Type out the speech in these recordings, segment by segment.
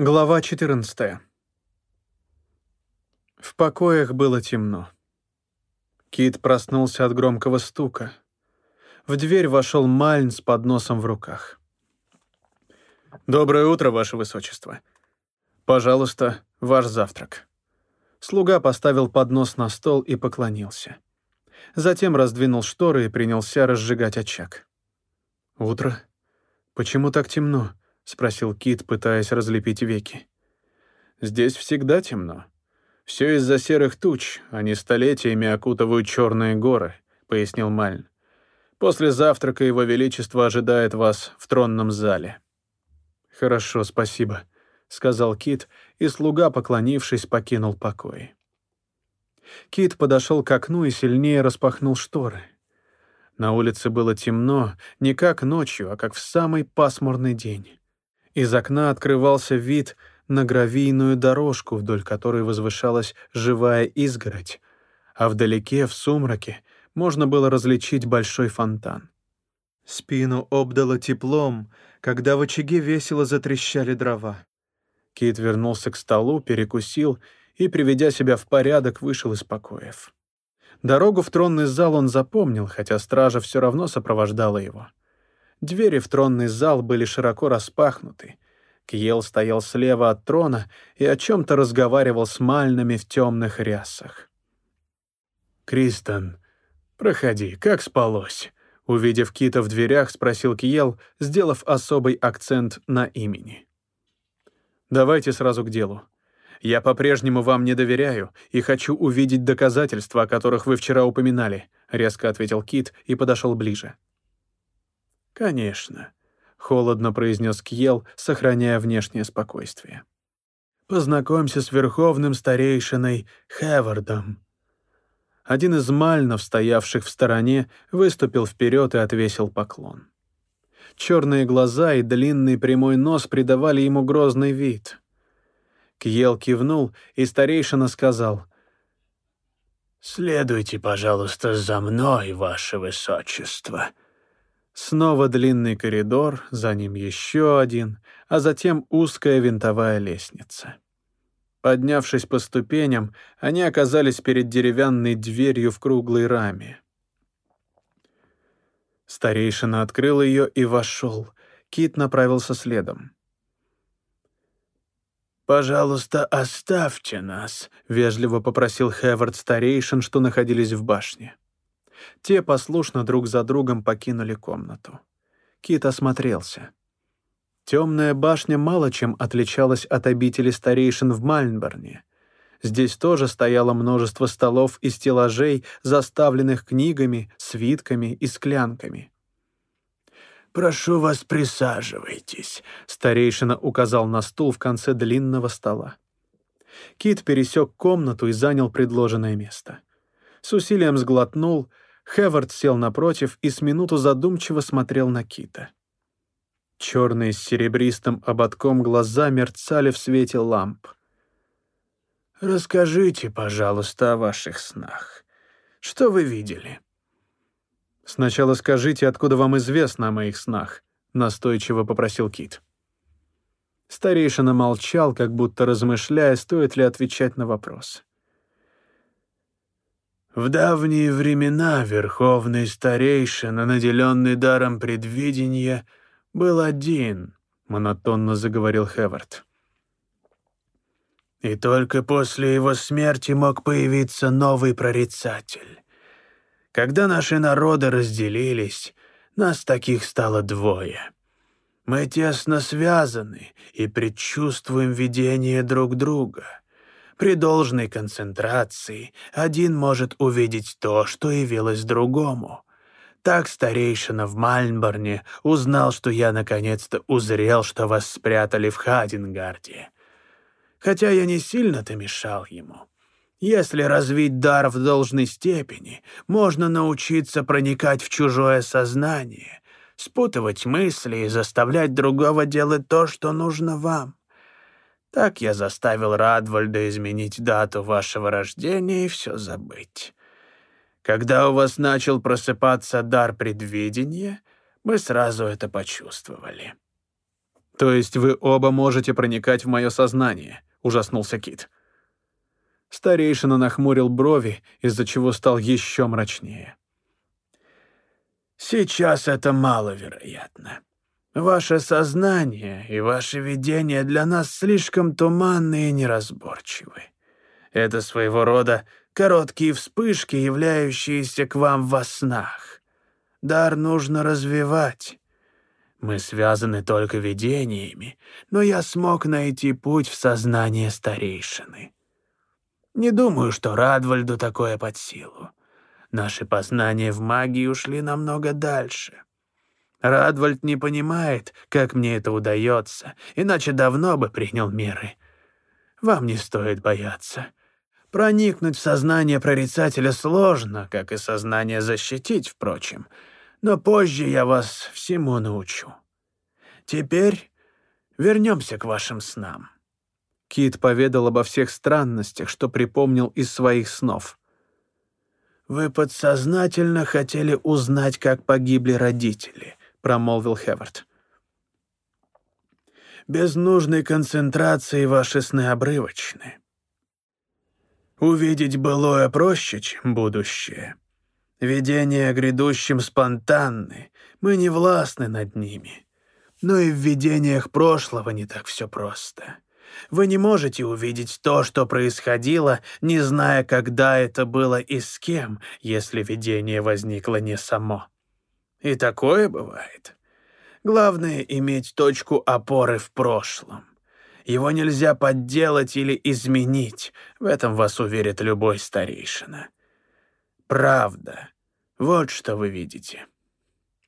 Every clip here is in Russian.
Глава 14. В покоях было темно. Кит проснулся от громкого стука. В дверь вошел Мальн с подносом в руках. «Доброе утро, Ваше Высочество. Пожалуйста, ваш завтрак». Слуга поставил поднос на стол и поклонился. Затем раздвинул шторы и принялся разжигать очаг. «Утро? Почему так темно?» — спросил Кит, пытаясь разлепить веки. «Здесь всегда темно. Все из-за серых туч, они столетиями окутывают черные горы», — пояснил Мальн. «После завтрака Его Величество ожидает вас в тронном зале». «Хорошо, спасибо», — сказал Кит, и слуга, поклонившись, покинул покой. Кит подошел к окну и сильнее распахнул шторы. На улице было темно, не как ночью, а как в самый пасмурный день. Из окна открывался вид на гравийную дорожку, вдоль которой возвышалась живая изгородь, а вдалеке, в сумраке, можно было различить большой фонтан. Спину обдало теплом, когда в очаге весело затрещали дрова. Кит вернулся к столу, перекусил и, приведя себя в порядок, вышел из покоев. Дорогу в тронный зал он запомнил, хотя стража все равно сопровождала его. Двери в тронный зал были широко распахнуты. Кьел стоял слева от трона и о чем-то разговаривал с мальными в темных рясах. «Кристен, проходи, как спалось?» Увидев Кита в дверях, спросил Киел, сделав особый акцент на имени. «Давайте сразу к делу. Я по-прежнему вам не доверяю и хочу увидеть доказательства, о которых вы вчера упоминали», — резко ответил Кит и подошел ближе. «Конечно», — холодно произнес Кьел, сохраняя внешнее спокойствие. «Познакомься с верховным старейшиной Хевардом». Один из мальнов, стоявших в стороне, выступил вперед и отвесил поклон. Черные глаза и длинный прямой нос придавали ему грозный вид. Кьел кивнул, и старейшина сказал — «Следуйте, пожалуйста, за мной, ваше высочество». Снова длинный коридор, за ним еще один, а затем узкая винтовая лестница. Поднявшись по ступеням, они оказались перед деревянной дверью в круглой раме. Старейшина открыл ее и вошел. Кит направился следом. «Пожалуйста, оставьте нас», — вежливо попросил Хевард старейшин, что находились в башне. Те послушно друг за другом покинули комнату. Кит осмотрелся. Темная башня мало чем отличалась от обители старейшин в Мальнборне. Здесь тоже стояло множество столов и стеллажей, заставленных книгами, свитками и склянками. «Прошу вас, присаживайтесь», — старейшина указал на стул в конце длинного стола. Кит пересек комнату и занял предложенное место. С усилием сглотнул — Хевард сел напротив и с минуту задумчиво смотрел на Кита. Черные с серебристым ободком глаза мерцали в свете ламп. «Расскажите, пожалуйста, о ваших снах. Что вы видели?» «Сначала скажите, откуда вам известно о моих снах», — настойчиво попросил Кит. Старейшина молчал, как будто размышляя, стоит ли отвечать на вопрос. В давние времена верховный старейшина, наделенный даром предвидения, был один, — монотонно заговорил Хевард. И только после его смерти мог появиться новый прорицатель. Когда наши народы разделились, нас таких стало двое. Мы тесно связаны и предчувствуем видение друг друга — при должной концентрации один может увидеть то, что явилось другому. Так старейшина в Мальнборне узнал, что я наконец-то узрел, что вас спрятали в Хадингарде. Хотя я не сильно-то мешал ему. Если развить дар в должной степени, можно научиться проникать в чужое сознание, спутывать мысли и заставлять другого делать то, что нужно вам. Так я заставил Радвальда изменить дату вашего рождения и все забыть. Когда у вас начал просыпаться дар предвидения, мы сразу это почувствовали. «То есть вы оба можете проникать в мое сознание?» — ужаснулся Кит. Старейшина нахмурил брови, из-за чего стал еще мрачнее. «Сейчас это маловероятно. Ваше сознание и ваше видение для нас слишком туманны и неразборчивы. Это своего рода короткие вспышки, являющиеся к вам во снах. Дар нужно развивать. Мы связаны только видениями, но я смог найти путь в сознание старейшины. Не думаю, что Радвальду такое под силу. Наши познания в магии ушли намного дальше. Радвальд не понимает, как мне это удается, иначе давно бы принял меры. Вам не стоит бояться. Проникнуть в сознание прорицателя сложно, как и сознание защитить, впрочем. Но позже я вас всему научу. Теперь вернемся к вашим снам. Кит поведал обо всех странностях, что припомнил из своих снов. «Вы подсознательно хотели узнать, как погибли родители», — промолвил Хевард. «Без нужной концентрации ваши сны обрывочны. Увидеть былое проще, чем будущее. Видения о грядущем спонтанны, мы не властны над ними. Но и в видениях прошлого не так все просто». Вы не можете увидеть то, что происходило, не зная, когда это было и с кем, если видение возникло не само. И такое бывает. Главное — иметь точку опоры в прошлом. Его нельзя подделать или изменить, в этом вас уверит любой старейшина. Правда. Вот что вы видите.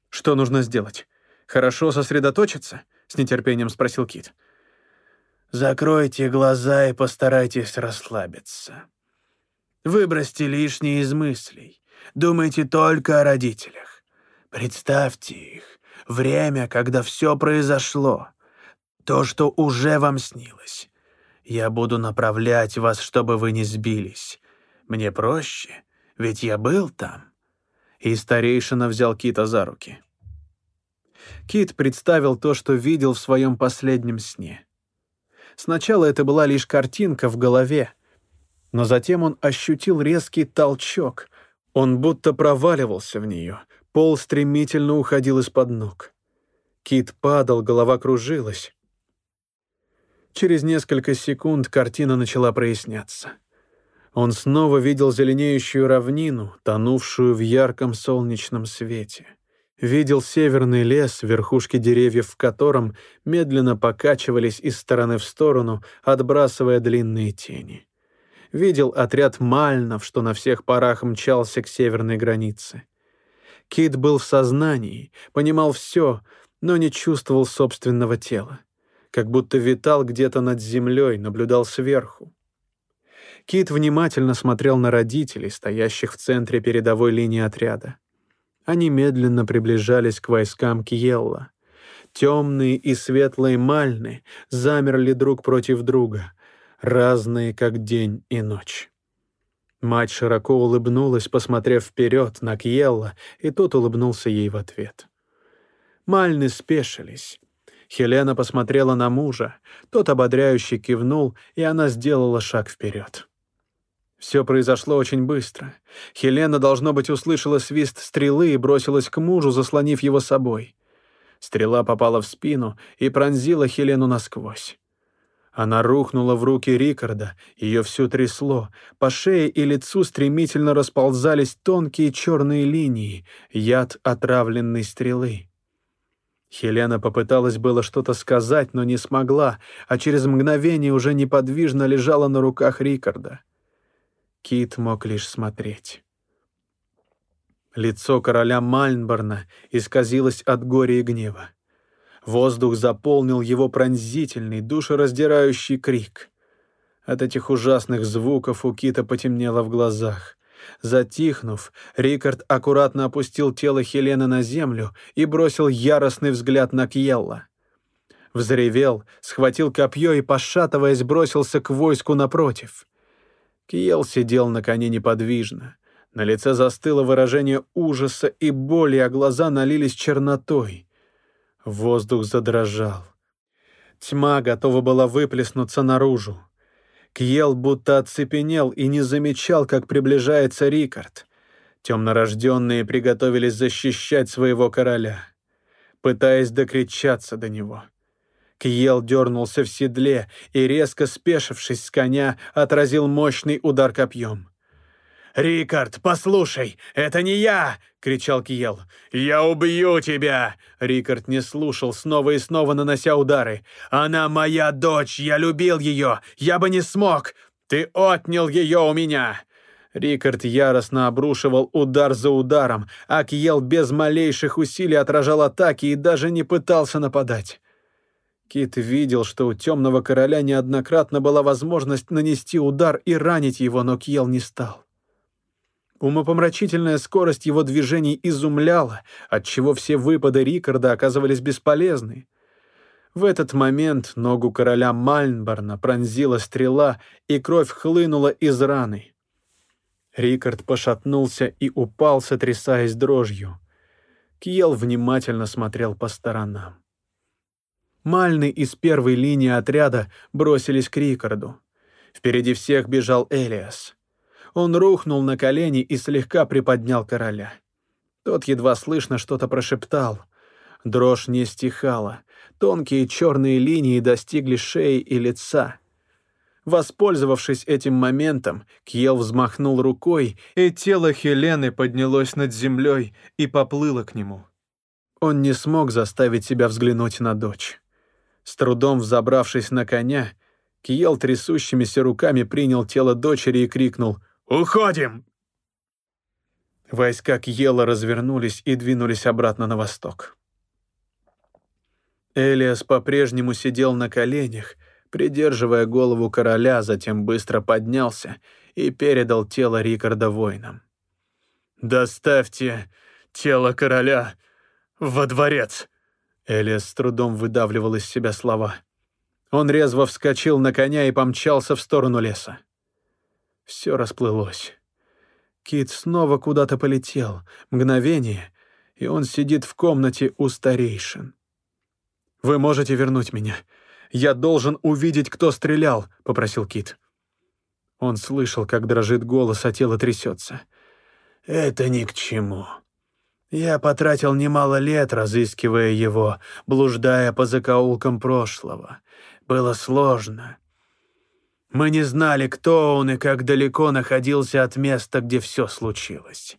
«Что нужно сделать? Хорошо сосредоточиться?» — с нетерпением спросил Кит. — Закройте глаза и постарайтесь расслабиться. Выбросьте лишнее из мыслей. Думайте только о родителях. Представьте их. Время, когда все произошло. То, что уже вам снилось. Я буду направлять вас, чтобы вы не сбились. Мне проще, ведь я был там. И старейшина взял Кита за руки. Кит представил то, что видел в своем последнем сне — Сначала это была лишь картинка в голове, но затем он ощутил резкий толчок. Он будто проваливался в нее, пол стремительно уходил из-под ног. Кит падал, голова кружилась. Через несколько секунд картина начала проясняться. Он снова видел зеленеющую равнину, тонувшую в ярком солнечном свете видел северный лес, верхушки деревьев в котором медленно покачивались из стороны в сторону, отбрасывая длинные тени. Видел отряд мальнов, что на всех парах мчался к северной границе. Кит был в сознании, понимал все, но не чувствовал собственного тела. Как будто витал где-то над землей, наблюдал сверху. Кит внимательно смотрел на родителей, стоящих в центре передовой линии отряда. Они медленно приближались к войскам Киелла. Темные и светлые мальны замерли друг против друга, разные, как день и ночь. Мать широко улыбнулась, посмотрев вперед на Кьелла, и тот улыбнулся ей в ответ. Мальны спешились. Хелена посмотрела на мужа, тот ободряюще кивнул, и она сделала шаг вперед. Все произошло очень быстро. Хелена, должно быть, услышала свист стрелы и бросилась к мужу, заслонив его собой. Стрела попала в спину и пронзила Хелену насквозь. Она рухнула в руки Рикарда, ее всю трясло, по шее и лицу стремительно расползались тонкие черные линии, яд отравленной стрелы. Хелена попыталась было что-то сказать, но не смогла, а через мгновение уже неподвижно лежала на руках Рикарда. Кит мог лишь смотреть. Лицо короля Мальнборна исказилось от горя и гнева. Воздух заполнил его пронзительный, душераздирающий крик. От этих ужасных звуков у Кита потемнело в глазах. Затихнув, Рикард аккуратно опустил тело Хелены на землю и бросил яростный взгляд на Кьелла. Взревел, схватил копье и, пошатываясь, бросился к войску напротив. Киел сидел на коне неподвижно. На лице застыло выражение ужаса и боли, а глаза налились чернотой. Воздух задрожал. Тьма готова была выплеснуться наружу. Кьел будто оцепенел и не замечал, как приближается Рикард. Темнорожденные приготовились защищать своего короля, пытаясь докричаться до него. Кьел дернулся в седле и, резко спешившись с коня, отразил мощный удар копьем. «Рикард, послушай, это не я!» — кричал Киел. «Я убью тебя!» Рикард не слушал, снова и снова нанося удары. «Она моя дочь, я любил ее, я бы не смог! Ты отнял ее у меня!» Рикард яростно обрушивал удар за ударом, а Киел без малейших усилий отражал атаки и даже не пытался нападать. Кит видел, что у Темного Короля неоднократно была возможность нанести удар и ранить его, но Кьел не стал. Умопомрачительная скорость его движений изумляла, отчего все выпады Рикарда оказывались бесполезны. В этот момент ногу короля Мальнборна пронзила стрела, и кровь хлынула из раны. Рикард пошатнулся и упал, сотрясаясь дрожью. Кьел внимательно смотрел по сторонам. Мальны из первой линии отряда бросились к Рикарду. Впереди всех бежал Элиас — он рухнул на колени и слегка приподнял короля. Тот едва слышно что-то прошептал. Дрожь не стихала. Тонкие черные линии достигли шеи и лица. Воспользовавшись этим моментом, Кьел взмахнул рукой, и тело Хелены поднялось над землей и поплыло к нему. Он не смог заставить себя взглянуть на дочь. С трудом взобравшись на коня, Кьел трясущимися руками принял тело дочери и крикнул «Уходим!» Войска Кьела развернулись и двинулись обратно на восток. Элиас по-прежнему сидел на коленях, придерживая голову короля, затем быстро поднялся и передал тело Рикарда воинам. «Доставьте тело короля во дворец!» Элиас с трудом выдавливал из себя слова. Он резво вскочил на коня и помчался в сторону леса. Все расплылось. Кит снова куда-то полетел. Мгновение, и он сидит в комнате у старейшин. «Вы можете вернуть меня. Я должен увидеть, кто стрелял», — попросил Кит. Он слышал, как дрожит голос, а тело трясется. «Это ни к чему. Я потратил немало лет, разыскивая его, блуждая по закоулкам прошлого. Было сложно. Мы не знали, кто он и как далеко находился от места, где все случилось.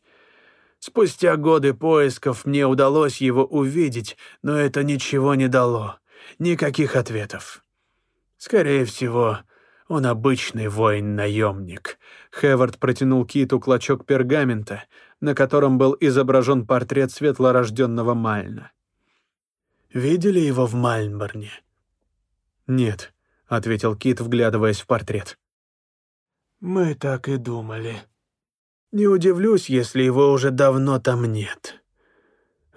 Спустя годы поисков мне удалось его увидеть, но это ничего не дало. Никаких ответов. Скорее всего, он обычный воин-наемник. Хевард протянул Киту клочок пергамента, на котором был изображен портрет светлорожденного Мальна. «Видели его в Мальнборне?» «Нет», ответил Кит, вглядываясь в портрет. Мы так и думали. Не удивлюсь, если его уже давно там нет.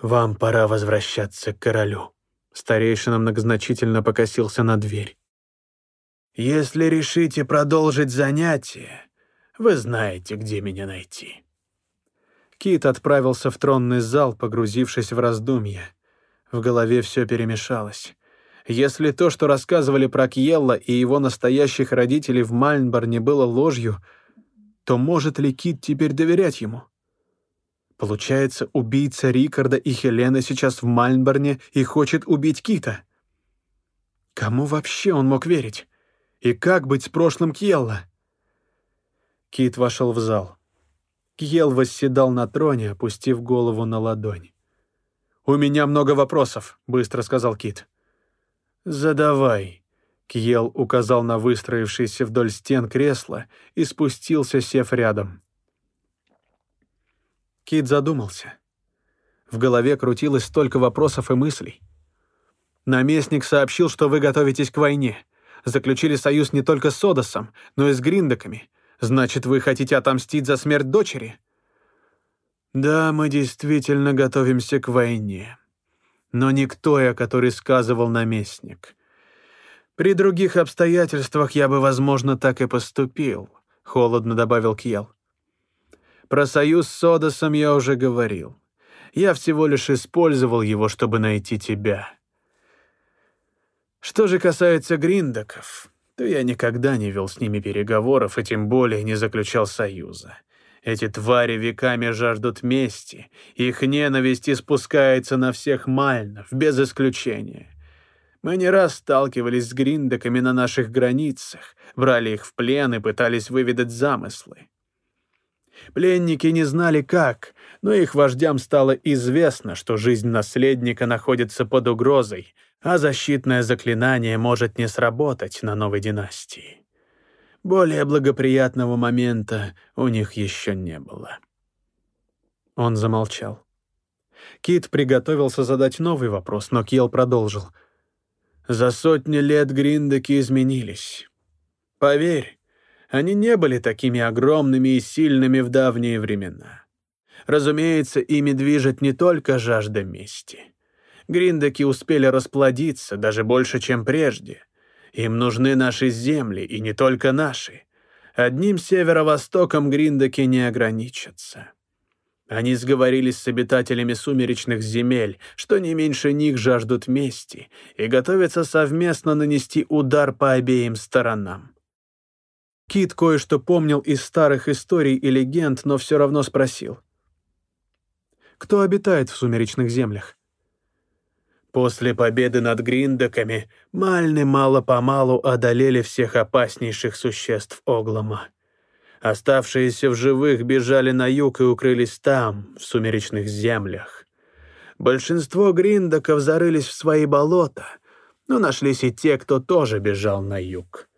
Вам пора возвращаться к королю. Старейшина многозначительно покосился на дверь. Если решите продолжить занятие, вы знаете, где меня найти. Кит отправился в тронный зал, погрузившись в раздумья. В голове все перемешалось. Если то, что рассказывали про Кьелла и его настоящих родителей в Мальнборне, было ложью, то может ли Кит теперь доверять ему? Получается, убийца Рикарда и Хелены сейчас в Мальнборне и хочет убить Кита. Кому вообще он мог верить? И как быть с прошлым Кьелла? Кит вошел в зал. Кьел восседал на троне, опустив голову на ладонь. «У меня много вопросов», — быстро сказал Кит. «Задавай». Кьел указал на выстроившееся вдоль стен кресло и спустился, сев рядом. Кит задумался. В голове крутилось столько вопросов и мыслей. Наместник сообщил, что вы готовитесь к войне. Заключили союз не только с Одосом, но и с Гриндаками. Значит, вы хотите отомстить за смерть дочери? Да, мы действительно готовимся к войне но не к той, о которой сказывал наместник. При других обстоятельствах я бы, возможно, так и поступил, холодно добавил Кьел. Про союз с Одосом я уже говорил. Я всего лишь использовал его, чтобы найти тебя. Что же касается гриндаков, то я никогда не вел с ними переговоров и тем более не заключал союза. Эти твари веками жаждут мести, их ненависть испускается на всех мальнов, без исключения. Мы не раз сталкивались с гриндаками на наших границах, брали их в плен и пытались выведать замыслы. Пленники не знали как, но их вождям стало известно, что жизнь наследника находится под угрозой, а защитное заклинание может не сработать на новой династии. Более благоприятного момента у них еще не было. Он замолчал. Кит приготовился задать новый вопрос, но Кьел продолжил. «За сотни лет гриндаки изменились. Поверь, они не были такими огромными и сильными в давние времена. Разумеется, ими движет не только жажда мести. Гриндаки успели расплодиться даже больше, чем прежде — им нужны наши земли, и не только наши. Одним северо-востоком Гриндаки не ограничатся. Они сговорились с обитателями сумеречных земель, что не меньше них жаждут мести, и готовятся совместно нанести удар по обеим сторонам. Кит кое-что помнил из старых историй и легенд, но все равно спросил. «Кто обитает в сумеречных землях?» После победы над Гриндаками Мальны мало-помалу одолели всех опаснейших существ Оглома. Оставшиеся в живых бежали на юг и укрылись там, в сумеречных землях. Большинство гриндаков зарылись в свои болота, но нашлись и те, кто тоже бежал на юг.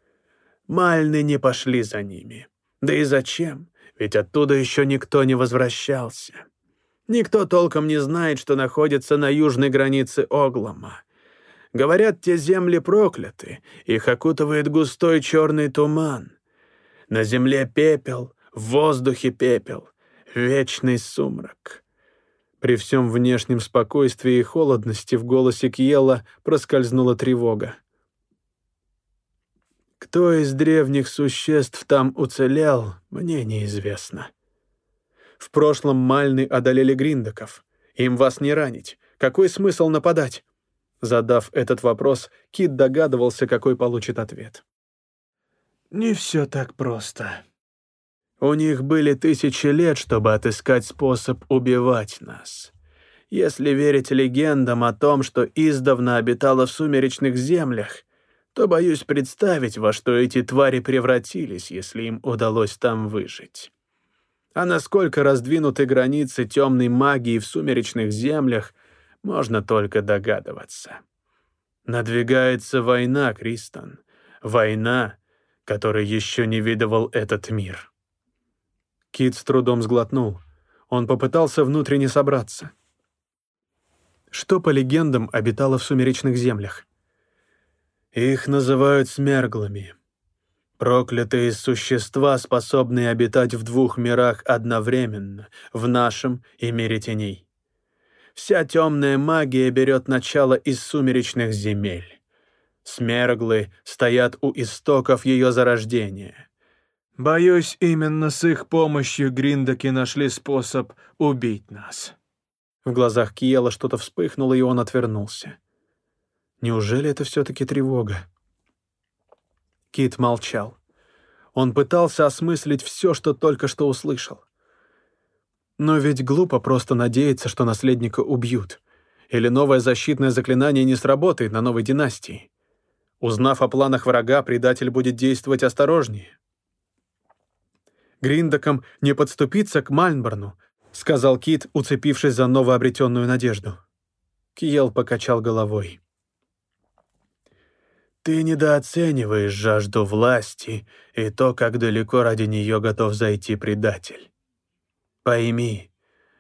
Мальны не пошли за ними. Да и зачем? Ведь оттуда еще никто не возвращался. Никто толком не знает, что находится на южной границе Оглома. Говорят, те земли прокляты, их окутывает густой черный туман. На земле пепел, в воздухе пепел, вечный сумрак. При всем внешнем спокойствии и холодности в голосе Кьела проскользнула тревога. Кто из древних существ там уцелел, мне неизвестно. В прошлом Мальны одолели гриндаков. Им вас не ранить. Какой смысл нападать?» Задав этот вопрос, Кит догадывался, какой получит ответ. «Не все так просто. У них были тысячи лет, чтобы отыскать способ убивать нас. Если верить легендам о том, что издавна обитало в сумеречных землях, то боюсь представить, во что эти твари превратились, если им удалось там выжить. А насколько раздвинуты границы темной магии в сумеречных землях, можно только догадываться. Надвигается война, Кристон. Война, которой еще не видывал этот мир. Кит с трудом сглотнул. Он попытался внутренне собраться. Что, по легендам, обитало в сумеречных землях? Их называют смерглами. Проклятые существа, способные обитать в двух мирах одновременно, в нашем и мире теней. Вся темная магия берет начало из сумеречных земель. Смерглы стоят у истоков ее зарождения. Боюсь, именно с их помощью Гриндаки нашли способ убить нас. В глазах Киела что-то вспыхнуло, и он отвернулся. Неужели это все-таки тревога? Кит молчал. Он пытался осмыслить все, что только что услышал. Но ведь глупо просто надеяться, что наследника убьют. Или новое защитное заклинание не сработает на новой династии. Узнав о планах врага, предатель будет действовать осторожнее. «Гриндакам не подступиться к Мальнборну», — сказал Кит, уцепившись за новообретенную надежду. Киел покачал головой. Ты недооцениваешь жажду власти и то, как далеко ради нее готов зайти предатель. Пойми,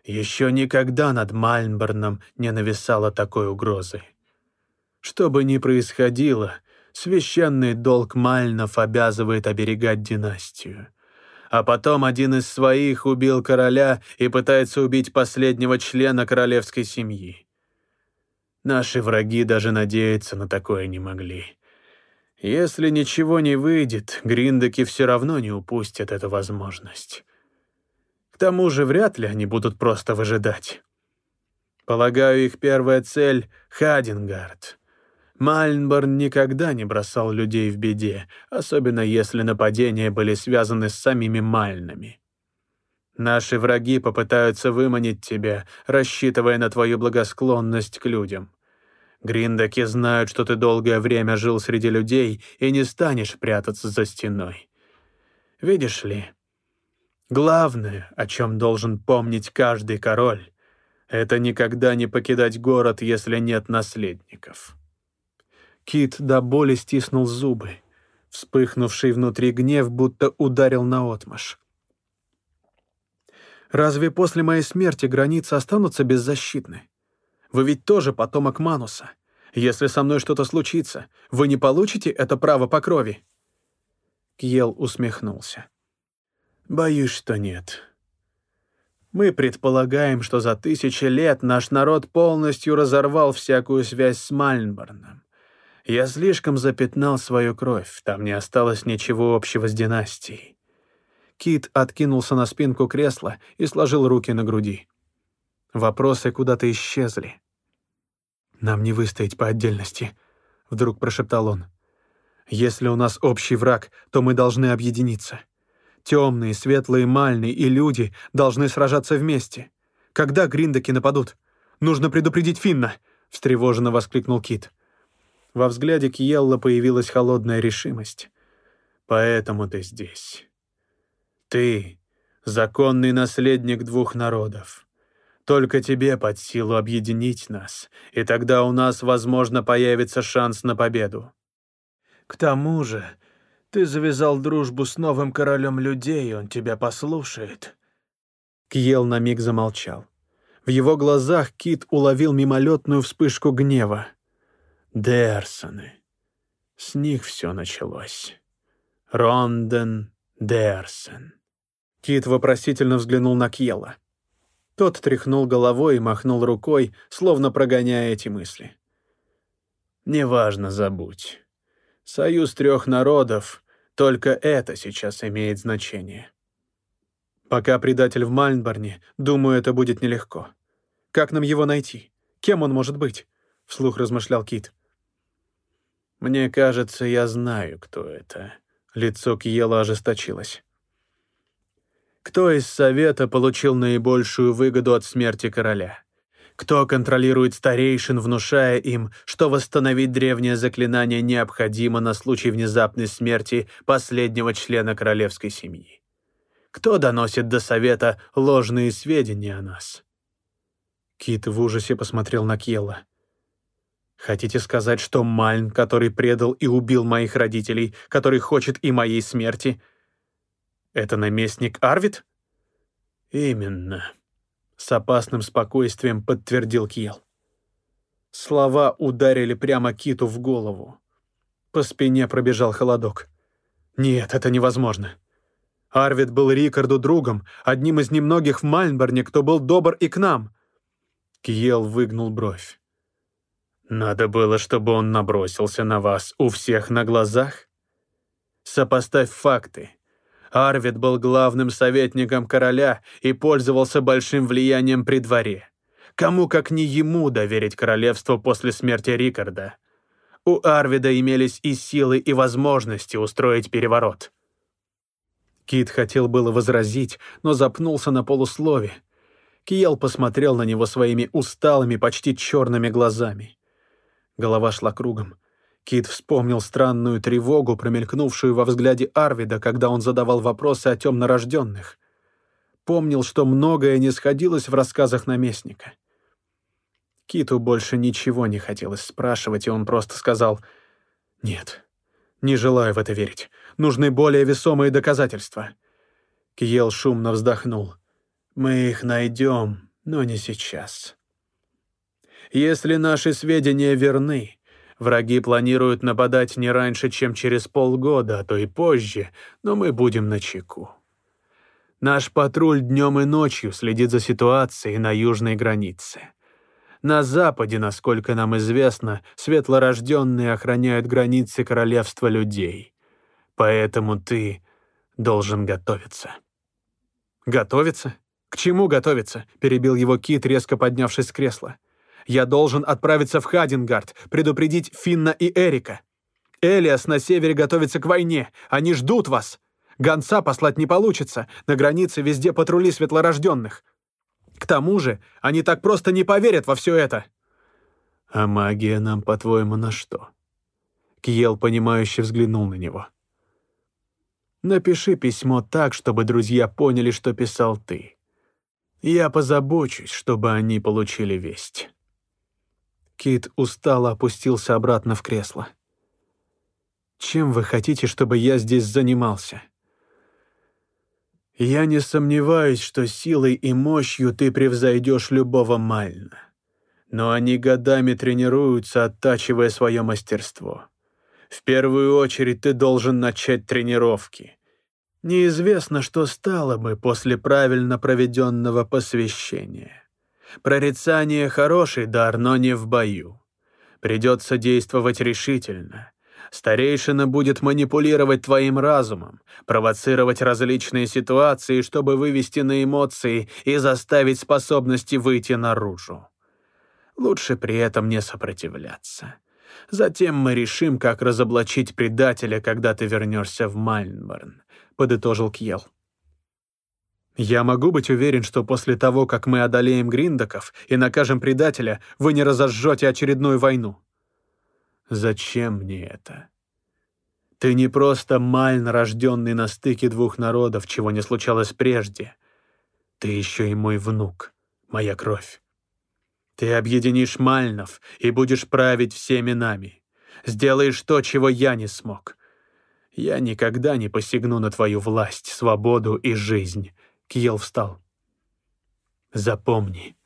еще никогда над Мальнборном не нависала такой угрозы. Что бы ни происходило, священный долг Мальнов обязывает оберегать династию. А потом один из своих убил короля и пытается убить последнего члена королевской семьи. Наши враги даже надеяться на такое не могли. Если ничего не выйдет, гриндеки все равно не упустят эту возможность. К тому же вряд ли они будут просто выжидать. Полагаю, их первая цель — Хадингард. Мальнборн никогда не бросал людей в беде, особенно если нападения были связаны с самими Мальнами. Наши враги попытаются выманить тебя, рассчитывая на твою благосклонность к людям. Гриндаки знают, что ты долгое время жил среди людей и не станешь прятаться за стеной. Видишь ли, главное, о чем должен помнить каждый король, это никогда не покидать город, если нет наследников. Кит до боли стиснул зубы. Вспыхнувший внутри гнев будто ударил наотмашь. «Разве после моей смерти границы останутся беззащитны? Вы ведь тоже потомок Мануса. Если со мной что-то случится, вы не получите это право по крови?» Кьел усмехнулся. «Боюсь, что нет. Мы предполагаем, что за тысячи лет наш народ полностью разорвал всякую связь с Мальнборном. Я слишком запятнал свою кровь, там не осталось ничего общего с династией. Кит откинулся на спинку кресла и сложил руки на груди. Вопросы куда-то исчезли. «Нам не выстоять по отдельности», — вдруг прошептал он. «Если у нас общий враг, то мы должны объединиться. Темные, светлые, мальные и люди должны сражаться вместе. Когда гриндаки нападут? Нужно предупредить Финна!» — встревоженно воскликнул Кит. Во взгляде Киелла появилась холодная решимость. «Поэтому ты здесь. Ты — законный наследник двух народов. Только тебе под силу объединить нас, и тогда у нас, возможно, появится шанс на победу. К тому же, ты завязал дружбу с новым королем людей, он тебя послушает». Кьел на миг замолчал. В его глазах Кит уловил мимолетную вспышку гнева. Дерсоны. С них все началось. Ронден Дерсон. Кит вопросительно взглянул на Кьела. Тот тряхнул головой и махнул рукой, словно прогоняя эти мысли. «Неважно, забудь. Союз трех народов, только это сейчас имеет значение». «Пока предатель в Мальнборне, думаю, это будет нелегко. Как нам его найти? Кем он может быть?» — вслух размышлял Кит. «Мне кажется, я знаю, кто это». Лицо Кьела ожесточилось. «Кто из Совета получил наибольшую выгоду от смерти короля? Кто контролирует старейшин, внушая им, что восстановить древнее заклинание необходимо на случай внезапной смерти последнего члена королевской семьи? Кто доносит до Совета ложные сведения о нас?» Кит в ужасе посмотрел на Кьела. Хотите сказать, что Мальн, который предал и убил моих родителей, который хочет и моей смерти, это наместник Арвид? Именно. С опасным спокойствием подтвердил Кьел. Слова ударили прямо Киту в голову. По спине пробежал холодок. Нет, это невозможно. Арвид был Рикарду другом, одним из немногих в Мальнборне, кто был добр и к нам. Кьел выгнул бровь. Надо было, чтобы он набросился на вас у всех на глазах? Сопоставь факты. Арвид был главным советником короля и пользовался большим влиянием при дворе. Кому, как не ему, доверить королевство после смерти Рикарда? У Арвида имелись и силы, и возможности устроить переворот. Кит хотел было возразить, но запнулся на полуслове. Киел посмотрел на него своими усталыми, почти черными глазами. Голова шла кругом. Кит вспомнил странную тревогу, промелькнувшую во взгляде Арвида, когда он задавал вопросы о темнорожденных. Помнил, что многое не сходилось в рассказах наместника. Киту больше ничего не хотелось спрашивать, и он просто сказал «Нет, не желаю в это верить. Нужны более весомые доказательства». Киел шумно вздохнул. «Мы их найдем, но не сейчас». Если наши сведения верны, враги планируют нападать не раньше, чем через полгода, а то и позже, но мы будем на чеку. Наш патруль днем и ночью следит за ситуацией на южной границе. На западе, насколько нам известно, светлорожденные охраняют границы королевства людей. Поэтому ты должен готовиться. «Готовиться? К чему готовиться?» — перебил его Кит, резко поднявшись с кресла. Я должен отправиться в Хадингард, предупредить Финна и Эрика. Элиас на севере готовится к войне. Они ждут вас. Гонца послать не получится. На границе везде патрули светлорожденных. К тому же, они так просто не поверят во все это. А магия нам, по-твоему, на что? Киел, понимающе взглянул на него. Напиши письмо так, чтобы друзья поняли, что писал ты. Я позабочусь, чтобы они получили весть. Кит устало опустился обратно в кресло. «Чем вы хотите, чтобы я здесь занимался?» «Я не сомневаюсь, что силой и мощью ты превзойдешь любого Мальна. Но они годами тренируются, оттачивая свое мастерство. В первую очередь ты должен начать тренировки. Неизвестно, что стало бы после правильно проведенного посвящения. Прорицание — хороший дар, но не в бою. Придется действовать решительно. Старейшина будет манипулировать твоим разумом, провоцировать различные ситуации, чтобы вывести на эмоции и заставить способности выйти наружу. Лучше при этом не сопротивляться. Затем мы решим, как разоблачить предателя, когда ты вернешься в Мальнборн», — подытожил Кьел. «Я могу быть уверен, что после того, как мы одолеем Гриндаков и накажем предателя, вы не разожжете очередную войну?» «Зачем мне это? Ты не просто Мальн, рожденный на стыке двух народов, чего не случалось прежде. Ты еще и мой внук, моя кровь. Ты объединишь Мальнов и будешь править всеми нами. Сделаешь то, чего я не смог. Я никогда не посягну на твою власть, свободу и жизнь. Кьел встал. Запомни,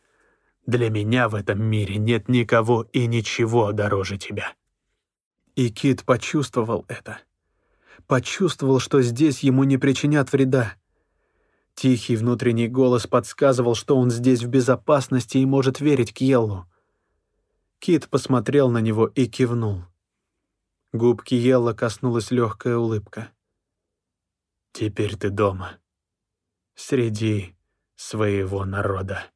для меня в этом мире нет никого и ничего дороже тебя. И Кит почувствовал это. Почувствовал, что здесь ему не причинят вреда. Тихий внутренний голос подсказывал, что он здесь в безопасности и может верить Кьеллу. Кит посмотрел на него и кивнул. Губ Киелла коснулась легкая улыбка. «Теперь ты дома, среди своего народа».